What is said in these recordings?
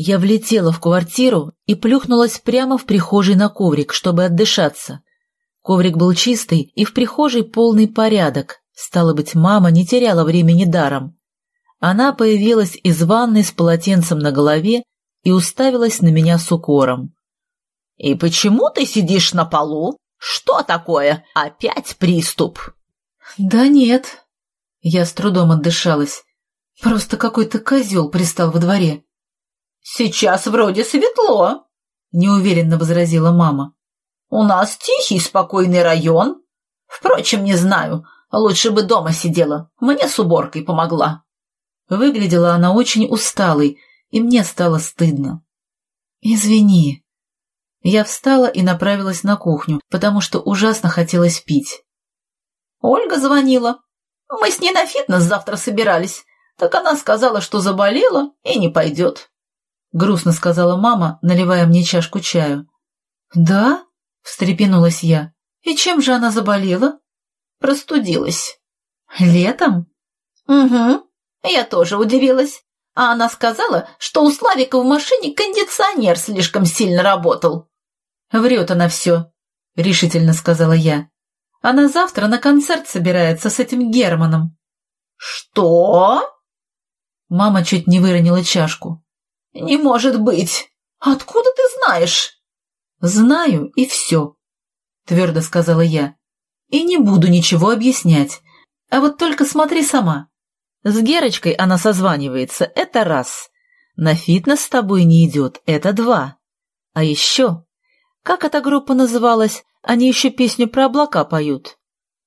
Я влетела в квартиру и плюхнулась прямо в прихожей на коврик, чтобы отдышаться. Коврик был чистый и в прихожей полный порядок. Стало быть, мама не теряла времени даром. Она появилась из ванной с полотенцем на голове и уставилась на меня с укором. «И почему ты сидишь на полу? Что такое? Опять приступ?» «Да нет». Я с трудом отдышалась. Просто какой-то козел пристал во дворе. «Сейчас вроде светло», — неуверенно возразила мама. «У нас тихий, спокойный район. Впрочем, не знаю, лучше бы дома сидела, мне с уборкой помогла». Выглядела она очень усталой, и мне стало стыдно. «Извини». Я встала и направилась на кухню, потому что ужасно хотелось пить. Ольга звонила. Мы с ней на фитнес завтра собирались, так она сказала, что заболела и не пойдет. Грустно сказала мама, наливая мне чашку чаю. «Да?» — встрепенулась я. «И чем же она заболела?» «Простудилась». «Летом?» «Угу. Я тоже удивилась. А она сказала, что у Славика в машине кондиционер слишком сильно работал». «Врет она все», — решительно сказала я. «Она завтра на концерт собирается с этим Германом». «Что?» Мама чуть не выронила чашку. «Не может быть! Откуда ты знаешь?» «Знаю, и все», — твердо сказала я. «И не буду ничего объяснять. А вот только смотри сама. С Герочкой она созванивается, это раз. На фитнес с тобой не идет, это два. А еще... Как эта группа называлась? Они еще песню про облака поют».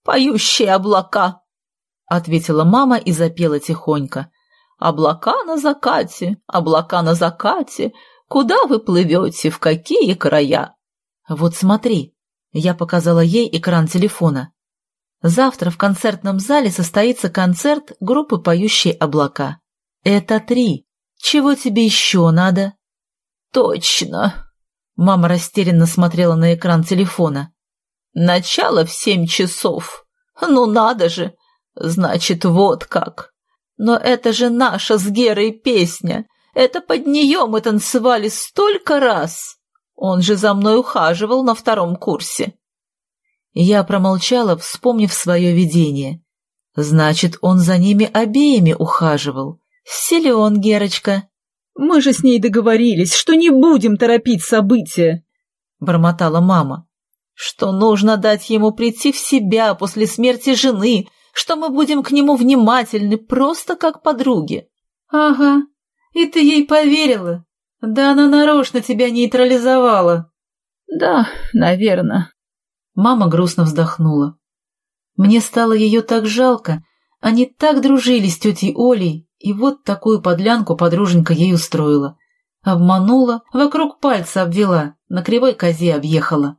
«Поющие облака», — ответила мама и запела тихонько. Облака на закате, облака на закате, куда вы плывете, в какие края? Вот смотри, я показала ей экран телефона. Завтра в концертном зале состоится концерт группы «Поющие облака». Это три. Чего тебе еще надо? Точно. Мама растерянно смотрела на экран телефона. Начало в семь часов. Ну надо же. Значит, вот как. Но это же наша с Герой песня. Это под нее мы танцевали столько раз. Он же за мной ухаживал на втором курсе. Я промолчала, вспомнив свое видение. Значит, он за ними обеими ухаживал. Силен, Герочка. Мы же с ней договорились, что не будем торопить события, — бормотала мама. Что нужно дать ему прийти в себя после смерти жены, что мы будем к нему внимательны, просто как подруги. Ага, и ты ей поверила? Да она нарочно тебя нейтрализовала. Да, наверное. Мама грустно вздохнула. Мне стало ее так жалко. Они так дружили с тетей Олей, и вот такую подлянку подруженька ей устроила. Обманула, вокруг пальца обвела, на кривой козе объехала.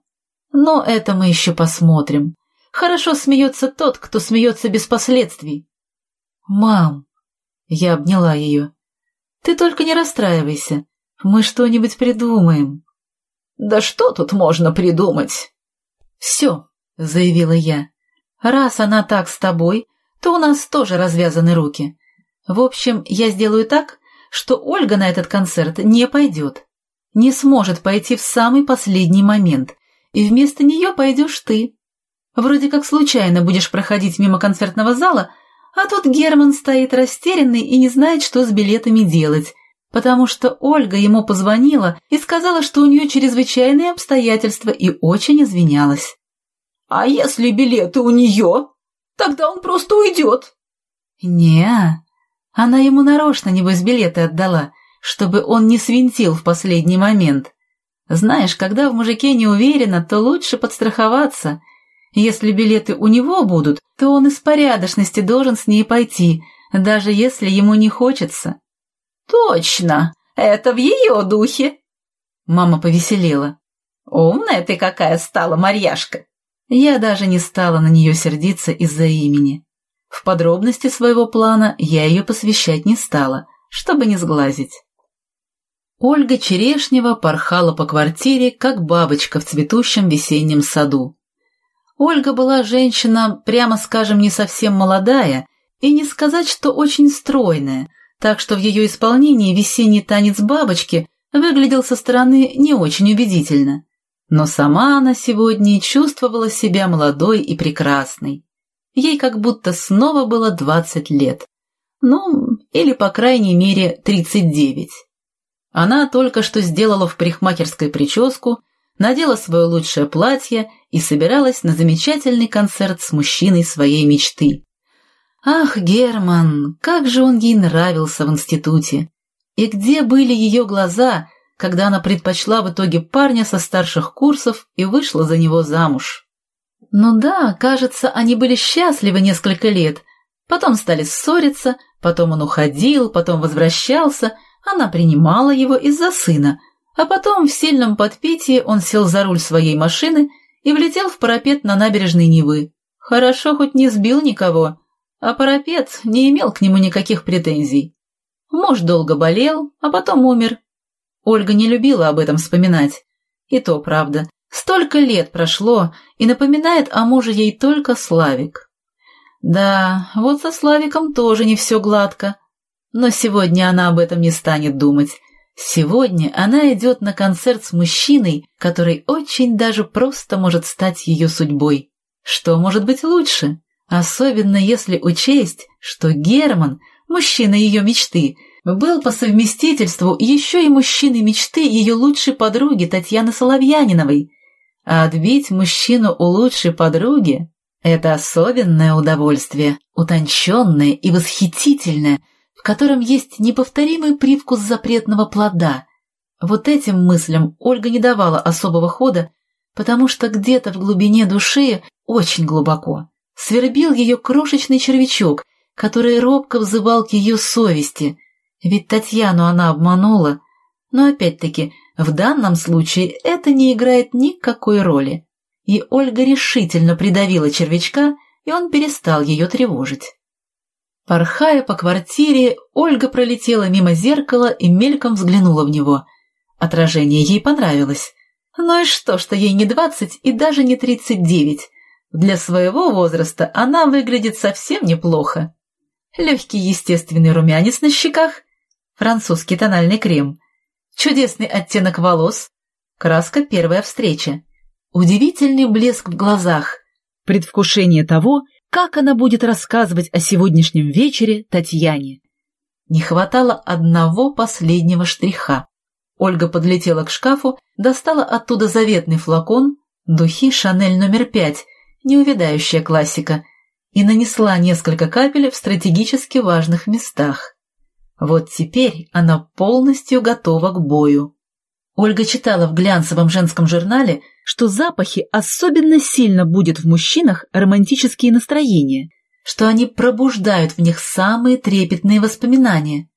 Но это мы еще посмотрим. Хорошо смеется тот, кто смеется без последствий. «Мам!» — я обняла ее. «Ты только не расстраивайся. Мы что-нибудь придумаем». «Да что тут можно придумать?» «Все», — заявила я. «Раз она так с тобой, то у нас тоже развязаны руки. В общем, я сделаю так, что Ольга на этот концерт не пойдет. Не сможет пойти в самый последний момент, и вместо нее пойдешь ты. Вроде как случайно будешь проходить мимо концертного зала, а тут Герман стоит растерянный и не знает, что с билетами делать, потому что Ольга ему позвонила и сказала, что у нее чрезвычайные обстоятельства и очень извинялась. «А если билеты у нее? Тогда он просто уйдет». не она ему нарочно, небось, билеты отдала, чтобы он не свинтил в последний момент. Знаешь, когда в мужике не уверена, то лучше подстраховаться — если билеты у него будут, то он из порядочности должен с ней пойти, даже если ему не хочется. Точно, это в ее духе. Мама повеселела. Умная ты какая стала, Марьяшка. Я даже не стала на нее сердиться из-за имени. В подробности своего плана я ее посвящать не стала, чтобы не сглазить. Ольга Черешнева порхала по квартире, как бабочка в цветущем весеннем саду. Ольга была женщина, прямо скажем, не совсем молодая, и не сказать, что очень стройная, так что в ее исполнении весенний танец бабочки выглядел со стороны не очень убедительно. Но сама она сегодня чувствовала себя молодой и прекрасной. Ей как будто снова было двадцать лет. Ну, или, по крайней мере, тридцать девять. Она только что сделала в парикмахерской прическу, надела свое лучшее платье и собиралась на замечательный концерт с мужчиной своей мечты. Ах, Герман, как же он ей нравился в институте! И где были ее глаза, когда она предпочла в итоге парня со старших курсов и вышла за него замуж? Ну да, кажется, они были счастливы несколько лет, потом стали ссориться, потом он уходил, потом возвращался, она принимала его из-за сына, а потом в сильном подпитии он сел за руль своей машины и влетел в парапет на набережной Невы. Хорошо, хоть не сбил никого, а парапет не имел к нему никаких претензий. Муж долго болел, а потом умер. Ольга не любила об этом вспоминать. И то правда. Столько лет прошло, и напоминает о муже ей только Славик. Да, вот со Славиком тоже не все гладко. Но сегодня она об этом не станет думать. Сегодня она идет на концерт с мужчиной, который очень даже просто может стать ее судьбой. Что может быть лучше? Особенно если учесть, что Герман, мужчина ее мечты, был по совместительству еще и мужчиной мечты ее лучшей подруги Татьяны Соловьяниновой. А отбить мужчину у лучшей подруги – это особенное удовольствие, утонченное и восхитительное – в котором есть неповторимый привкус запретного плода. Вот этим мыслям Ольга не давала особого хода, потому что где-то в глубине души, очень глубоко, свербил ее крошечный червячок, который робко взывал к ее совести, ведь Татьяну она обманула, но опять-таки в данном случае это не играет никакой роли. И Ольга решительно придавила червячка, и он перестал ее тревожить. Порхая по квартире, Ольга пролетела мимо зеркала и мельком взглянула в него. Отражение ей понравилось. Ну и что, что ей не двадцать и даже не тридцать девять. Для своего возраста она выглядит совсем неплохо. Легкий естественный румянец на щеках, французский тональный крем, чудесный оттенок волос, краска «Первая встреча», удивительный блеск в глазах, предвкушение того, как она будет рассказывать о сегодняшнем вечере Татьяне. Не хватало одного последнего штриха. Ольга подлетела к шкафу, достала оттуда заветный флакон, духи «Шанель номер пять», неувядающая классика, и нанесла несколько капель в стратегически важных местах. Вот теперь она полностью готова к бою. Ольга читала в глянцевом женском журнале, что запахи особенно сильно будут в мужчинах романтические настроения, что они пробуждают в них самые трепетные воспоминания.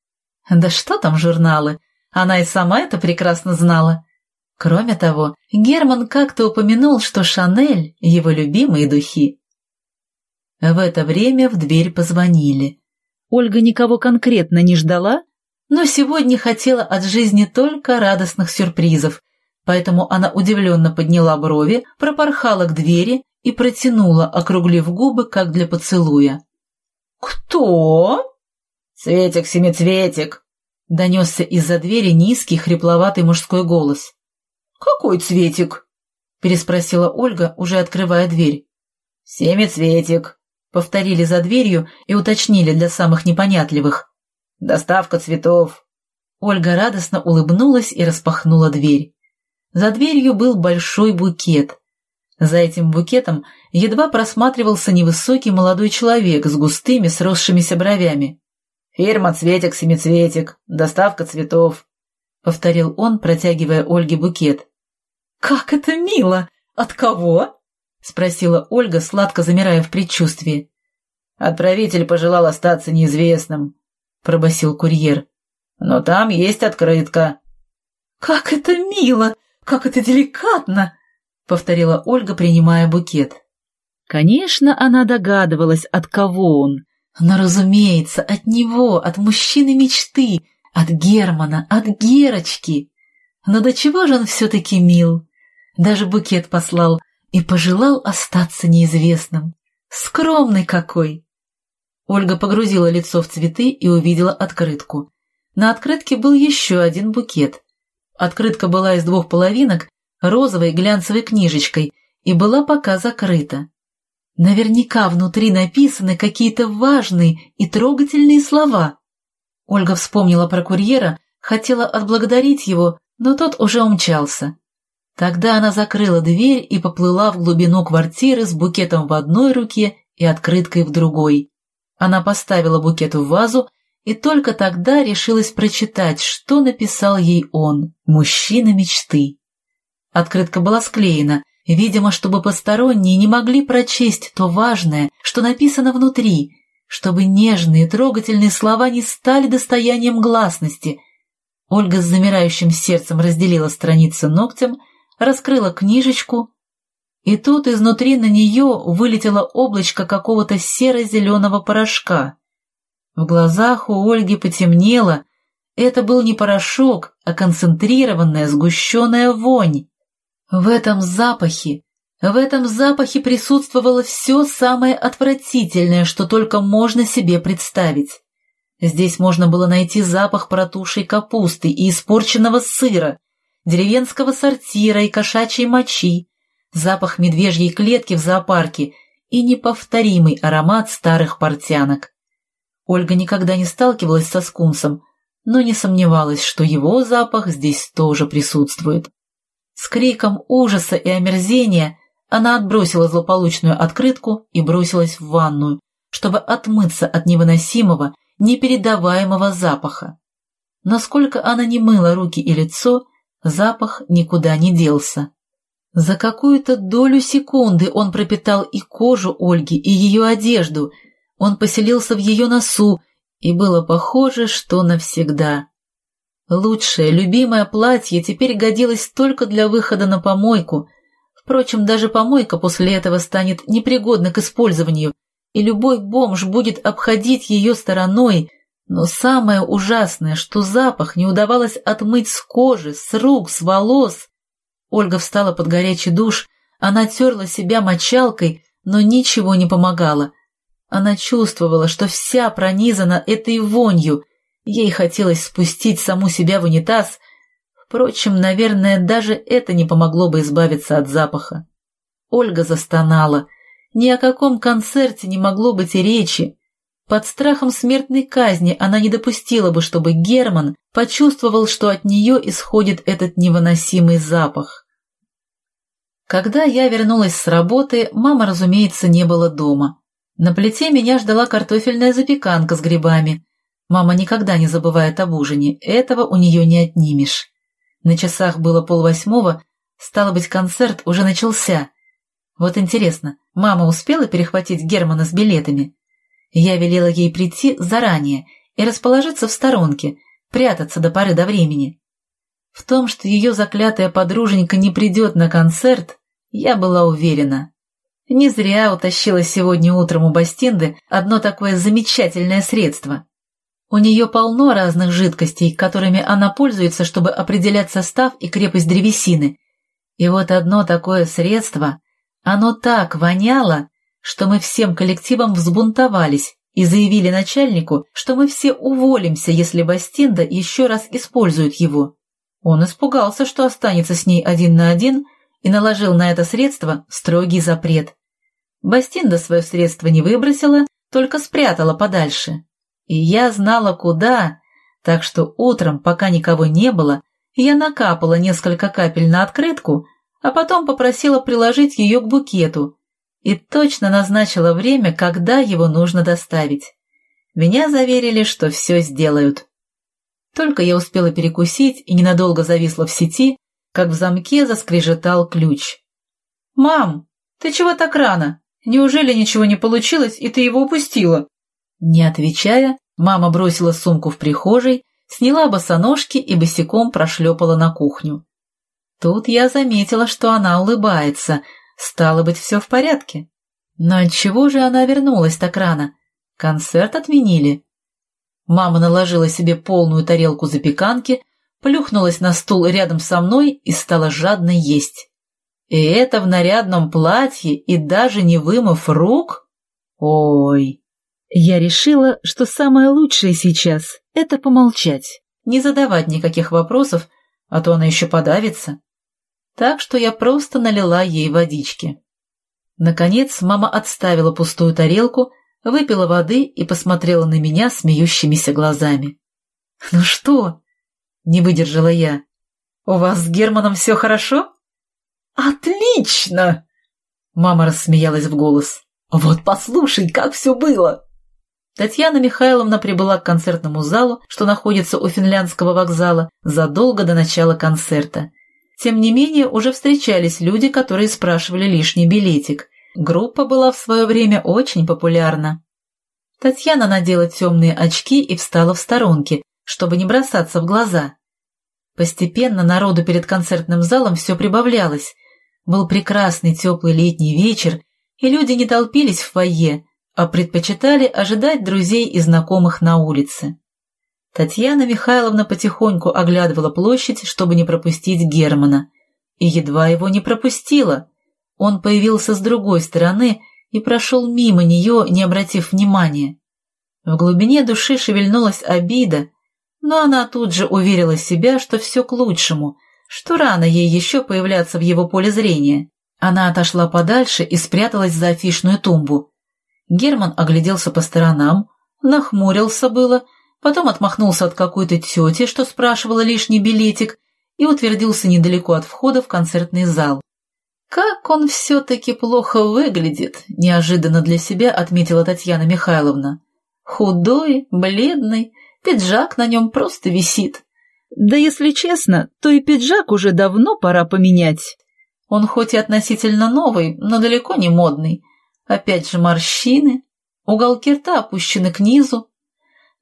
Да что там журналы, она и сама это прекрасно знала. Кроме того, Герман как-то упомянул, что Шанель — его любимые духи. В это время в дверь позвонили. Ольга никого конкретно не ждала, но сегодня хотела от жизни только радостных сюрпризов, поэтому она удивленно подняла брови, пропорхала к двери и протянула, округлив губы, как для поцелуя. «Кто?» «Цветик-семицветик!» — донесся из-за двери низкий, хрипловатый мужской голос. «Какой цветик?» — переспросила Ольга, уже открывая дверь. «Семицветик», — повторили за дверью и уточнили для самых непонятливых. Доставка цветов. Ольга радостно улыбнулась и распахнула дверь. За дверью был большой букет. За этим букетом едва просматривался невысокий молодой человек с густыми сросшимися бровями. «Фирма «Цветик-семицветик», доставка цветов», — повторил он, протягивая Ольге букет. «Как это мило! От кого?» — спросила Ольга, сладко замирая в предчувствии. Отправитель пожелал остаться неизвестным пробасил курьер. «Но там есть открытка». «Как это мило! Как это деликатно!» — повторила Ольга, принимая букет. Конечно, она догадывалась, от кого он. Но, разумеется, от него, от мужчины мечты, от Германа, от Герочки. Но до чего же он все-таки мил? Даже букет послал и пожелал остаться неизвестным. Скромный какой! Ольга погрузила лицо в цветы и увидела открытку. На открытке был еще один букет. Открытка была из двух половинок, розовой глянцевой книжечкой, и была пока закрыта. Наверняка внутри написаны какие-то важные и трогательные слова. Ольга вспомнила про курьера, хотела отблагодарить его, но тот уже умчался. Тогда она закрыла дверь и поплыла в глубину квартиры с букетом в одной руке и открыткой в другой. Она поставила букет в вазу и только тогда решилась прочитать, что написал ей он, мужчина мечты. Открытка была склеена, видимо, чтобы посторонние не могли прочесть то важное, что написано внутри, чтобы нежные трогательные слова не стали достоянием гласности. Ольга с замирающим сердцем разделила страницы ногтем, раскрыла книжечку, и тут изнутри на нее вылетело облачко какого-то серо-зеленого порошка. В глазах у Ольги потемнело. Это был не порошок, а концентрированная сгущенная вонь. В этом запахе, в этом запахе присутствовало все самое отвратительное, что только можно себе представить. Здесь можно было найти запах протухшей капусты и испорченного сыра, деревенского сортира и кошачьей мочи, запах медвежьей клетки в зоопарке и неповторимый аромат старых портянок. Ольга никогда не сталкивалась со скунсом, но не сомневалась, что его запах здесь тоже присутствует. С криком ужаса и омерзения она отбросила злополучную открытку и бросилась в ванную, чтобы отмыться от невыносимого, непередаваемого запаха. Насколько она не мыла руки и лицо, запах никуда не делся. За какую-то долю секунды он пропитал и кожу Ольги, и ее одежду – он поселился в ее носу, и было похоже, что навсегда. Лучшее, любимое платье теперь годилось только для выхода на помойку. Впрочем, даже помойка после этого станет непригодна к использованию, и любой бомж будет обходить ее стороной, но самое ужасное, что запах не удавалось отмыть с кожи, с рук, с волос. Ольга встала под горячий душ, она терла себя мочалкой, но ничего не помогало. Она чувствовала, что вся пронизана этой вонью. Ей хотелось спустить саму себя в унитаз. Впрочем, наверное, даже это не помогло бы избавиться от запаха. Ольга застонала. Ни о каком концерте не могло быть и речи. Под страхом смертной казни она не допустила бы, чтобы Герман почувствовал, что от нее исходит этот невыносимый запах. Когда я вернулась с работы, мама, разумеется, не было дома. На плите меня ждала картофельная запеканка с грибами. Мама никогда не забывает об ужине, этого у нее не отнимешь. На часах было полвосьмого, стало быть, концерт уже начался. Вот интересно, мама успела перехватить Германа с билетами? Я велела ей прийти заранее и расположиться в сторонке, прятаться до поры до времени. В том, что ее заклятая подруженька не придет на концерт, я была уверена. Не зря утащила сегодня утром у Бастинды одно такое замечательное средство. У нее полно разных жидкостей, которыми она пользуется, чтобы определять состав и крепость древесины. И вот одно такое средство, оно так воняло, что мы всем коллективом взбунтовались и заявили начальнику, что мы все уволимся, если Бастинда еще раз использует его. Он испугался, что останется с ней один на один, и наложил на это средство строгий запрет. Бастинда свое средство не выбросила, только спрятала подальше. И я знала, куда, так что утром, пока никого не было, я накапала несколько капель на открытку, а потом попросила приложить ее к букету и точно назначила время, когда его нужно доставить. Меня заверили, что все сделают. Только я успела перекусить и ненадолго зависла в сети, как в замке заскрежетал ключ. «Мам, ты чего так рано? Неужели ничего не получилось, и ты его упустила?» Не отвечая, мама бросила сумку в прихожей, сняла босоножки и босиком прошлепала на кухню. Тут я заметила, что она улыбается, стало быть, все в порядке. Но отчего же она вернулась так рано? Концерт отменили. Мама наложила себе полную тарелку запеканки, плюхнулась на стул рядом со мной и стала жадно есть. И это в нарядном платье и даже не вымыв рук? Ой! Я решила, что самое лучшее сейчас — это помолчать. Не задавать никаких вопросов, а то она еще подавится. Так что я просто налила ей водички. Наконец мама отставила пустую тарелку, выпила воды и посмотрела на меня смеющимися глазами. «Ну что?» — не выдержала я. «У вас с Германом все хорошо?» «Отлично!» Мама рассмеялась в голос. «Вот послушай, как все было!» Татьяна Михайловна прибыла к концертному залу, что находится у финляндского вокзала, задолго до начала концерта. Тем не менее, уже встречались люди, которые спрашивали лишний билетик. Группа была в свое время очень популярна. Татьяна надела темные очки и встала в сторонке, чтобы не бросаться в глаза. Постепенно народу перед концертным залом все прибавлялось. Был прекрасный теплый летний вечер, и люди не толпились в фойе, а предпочитали ожидать друзей и знакомых на улице. Татьяна Михайловна потихоньку оглядывала площадь, чтобы не пропустить Германа, и едва его не пропустила. Он появился с другой стороны и прошел мимо нее, не обратив внимания. В глубине души шевельнулась обида, но она тут же уверила себя, что все к лучшему, что рано ей еще появляться в его поле зрения. Она отошла подальше и спряталась за афишную тумбу. Герман огляделся по сторонам, нахмурился было, потом отмахнулся от какой-то тети, что спрашивала лишний билетик, и утвердился недалеко от входа в концертный зал. «Как он все-таки плохо выглядит», — неожиданно для себя отметила Татьяна Михайловна. «Худой, бледный, пиджак на нем просто висит». «Да если честно, то и пиджак уже давно пора поменять». «Он хоть и относительно новый, но далеко не модный. Опять же морщины, уголки рта опущены к низу.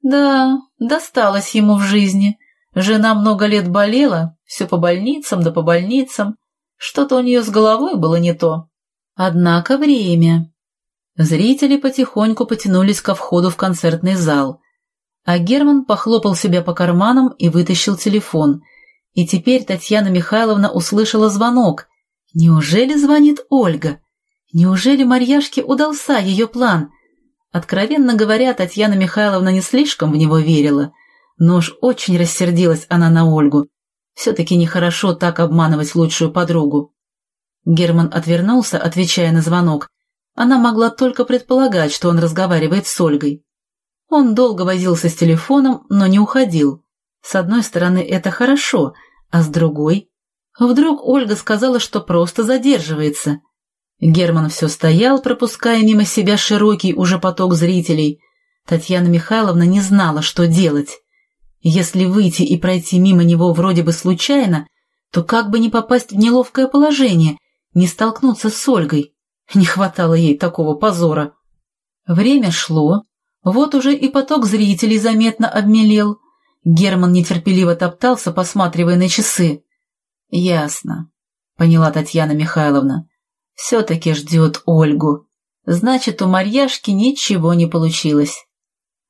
Да, досталось ему в жизни. Жена много лет болела, все по больницам да по больницам. Что-то у нее с головой было не то. Однако время. Зрители потихоньку потянулись ко входу в концертный зал. А Герман похлопал себя по карманам и вытащил телефон. И теперь Татьяна Михайловна услышала звонок. Неужели звонит Ольга? Неужели Марьяшке удался ее план? Откровенно говоря, Татьяна Михайловна не слишком в него верила, но уж очень рассердилась она на Ольгу. Все-таки нехорошо так обманывать лучшую подругу. Герман отвернулся, отвечая на звонок. Она могла только предполагать, что он разговаривает с Ольгой. Он долго возился с телефоном, но не уходил. С одной стороны, это хорошо, а с другой... Вдруг Ольга сказала, что просто задерживается – Герман все стоял, пропуская мимо себя широкий уже поток зрителей. Татьяна Михайловна не знала, что делать. Если выйти и пройти мимо него вроде бы случайно, то как бы не попасть в неловкое положение, не столкнуться с Ольгой. Не хватало ей такого позора. Время шло, вот уже и поток зрителей заметно обмелел. Герман нетерпеливо топтался, посматривая на часы. «Ясно», — поняла Татьяна Михайловна. Все-таки ждет Ольгу. Значит, у Марьяшки ничего не получилось.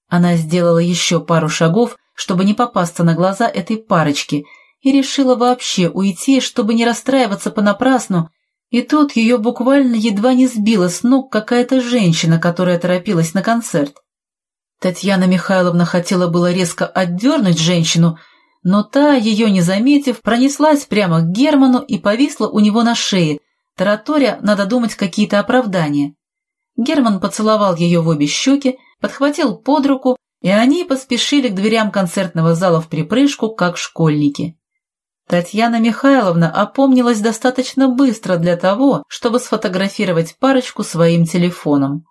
Она сделала еще пару шагов, чтобы не попасться на глаза этой парочки, и решила вообще уйти, чтобы не расстраиваться понапрасну, и тут ее буквально едва не сбила с ног какая-то женщина, которая торопилась на концерт. Татьяна Михайловна хотела было резко отдернуть женщину, но та, ее не заметив, пронеслась прямо к Герману и повисла у него на шее, Тараторя надо думать какие-то оправдания. Герман поцеловал ее в обе щеки, подхватил под руку, и они поспешили к дверям концертного зала в припрыжку, как школьники. Татьяна Михайловна опомнилась достаточно быстро для того, чтобы сфотографировать парочку своим телефоном.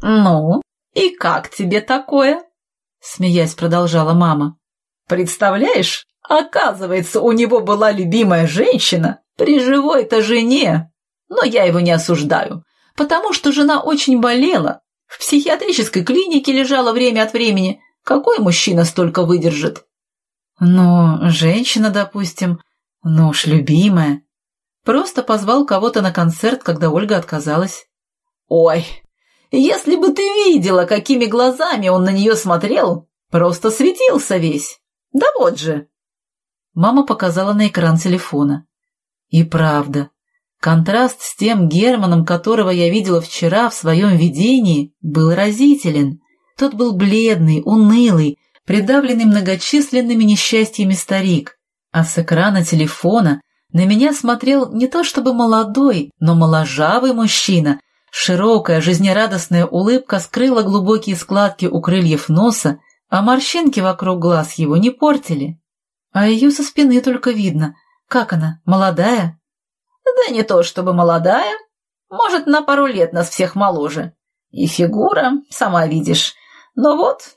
«Ну, и как тебе такое?» — смеясь продолжала мама. «Представляешь, оказывается, у него была любимая женщина, при живой-то жене. Но я его не осуждаю, потому что жена очень болела. В психиатрической клинике лежала время от времени. Какой мужчина столько выдержит? Ну, женщина, допустим, ну уж любимая. Просто позвал кого-то на концерт, когда Ольга отказалась. Ой, если бы ты видела, какими глазами он на нее смотрел, просто светился весь. Да вот же. Мама показала на экран телефона. И правда, Контраст с тем Германом, которого я видела вчера в своем видении, был разителен. Тот был бледный, унылый, придавленный многочисленными несчастьями старик, а с экрана телефона на меня смотрел не то чтобы молодой, но моложавый мужчина. Широкая, жизнерадостная улыбка скрыла глубокие складки у крыльев носа, а морщинки вокруг глаз его не портили. А ее со спины только видно. Как она, молодая? Да не то чтобы молодая. Может, на пару лет нас всех моложе. И фигура, сама видишь. Но вот...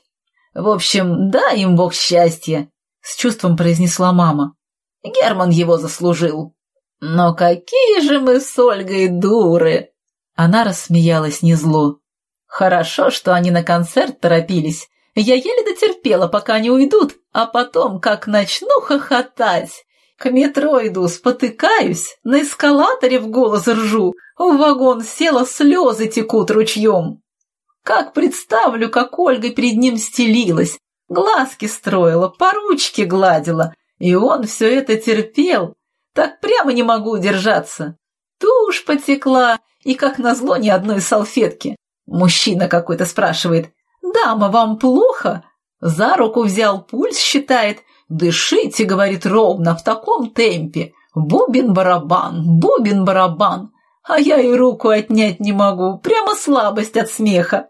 В общем, дай им бог счастья, — с чувством произнесла мама. Герман его заслужил. Но какие же мы с Ольгой дуры! Она рассмеялась незло. Хорошо, что они на концерт торопились. Я еле дотерпела, пока они уйдут, а потом, как начну хохотать. К метро иду, спотыкаюсь, на эскалаторе в голос ржу, в вагон села, слезы текут ручьем. Как представлю, как Ольга перед ним стелилась, глазки строила, по ручке гладила, и он все это терпел. Так прямо не могу удержаться. Тушь потекла, и, как назло, ни одной салфетки. Мужчина какой-то спрашивает, «Дама, вам плохо?» За руку взял, пульс считает. «Дышите», — говорит ровно, в таком темпе. Бубен-барабан, бубен-барабан. А я и руку отнять не могу, прямо слабость от смеха.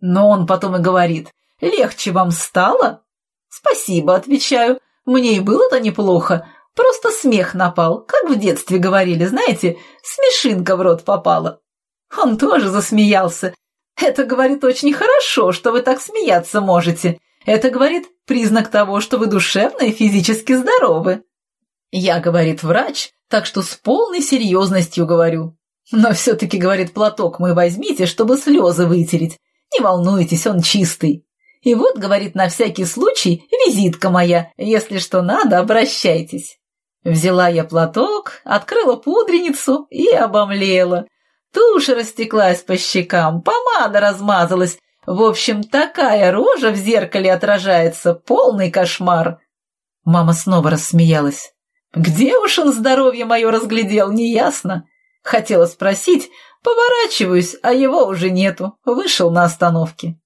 Но он потом и говорит, «Легче вам стало?» «Спасибо», — отвечаю, мне и было-то неплохо, просто смех напал, как в детстве говорили, знаете, смешинка в рот попала. Он тоже засмеялся. Это, говорит, очень хорошо, что вы так смеяться можете. Это, говорит, признак того, что вы душевно и физически здоровы. Я, говорит, врач, так что с полной серьезностью говорю. Но все-таки, говорит, платок мой возьмите, чтобы слезы вытереть. Не волнуйтесь, он чистый. И вот, говорит, на всякий случай, визитка моя, если что надо, обращайтесь. Взяла я платок, открыла пудреницу и обомлела. Тушь растеклась по щекам, помада размазалась. В общем, такая рожа в зеркале отражается, полный кошмар. Мама снова рассмеялась. Где уж он здоровье мое разглядел, неясно. Хотела спросить, поворачиваюсь, а его уже нету, вышел на остановке.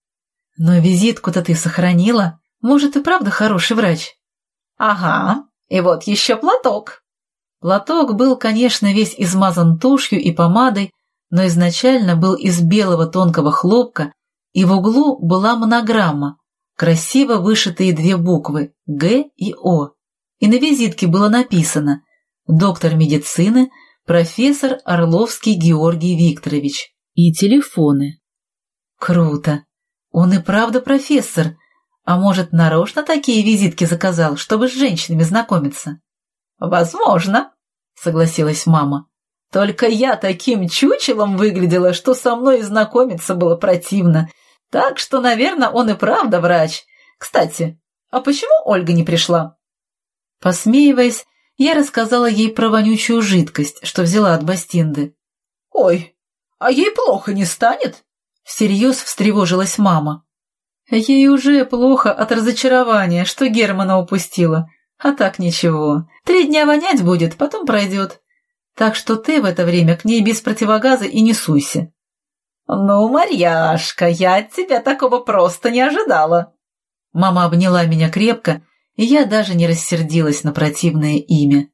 Но визитку-то ты сохранила. Может, и правда хороший врач? Ага, и вот еще платок. Платок был, конечно, весь измазан тушью и помадой, но изначально был из белого тонкого хлопка, и в углу была монограмма, красиво вышитые две буквы «Г» и «О». И на визитке было написано «Доктор медицины, профессор Орловский Георгий Викторович» и телефоны. Круто! Он и правда профессор. А может, нарочно такие визитки заказал, чтобы с женщинами знакомиться? Возможно, согласилась мама. Только я таким чучелом выглядела, что со мной знакомиться было противно. Так что, наверное, он и правда врач. Кстати, а почему Ольга не пришла? Посмеиваясь, я рассказала ей про вонючую жидкость, что взяла от Бастинды. «Ой, а ей плохо не станет?» Всерьез встревожилась мама. Ей уже плохо от разочарования, что Германа упустила. А так ничего. Три дня вонять будет, потом пройдет. Так что ты в это время к ней без противогаза и не суйся. «Ну, Марьяшка, я от тебя такого просто не ожидала!» Мама обняла меня крепко, и я даже не рассердилась на противное имя.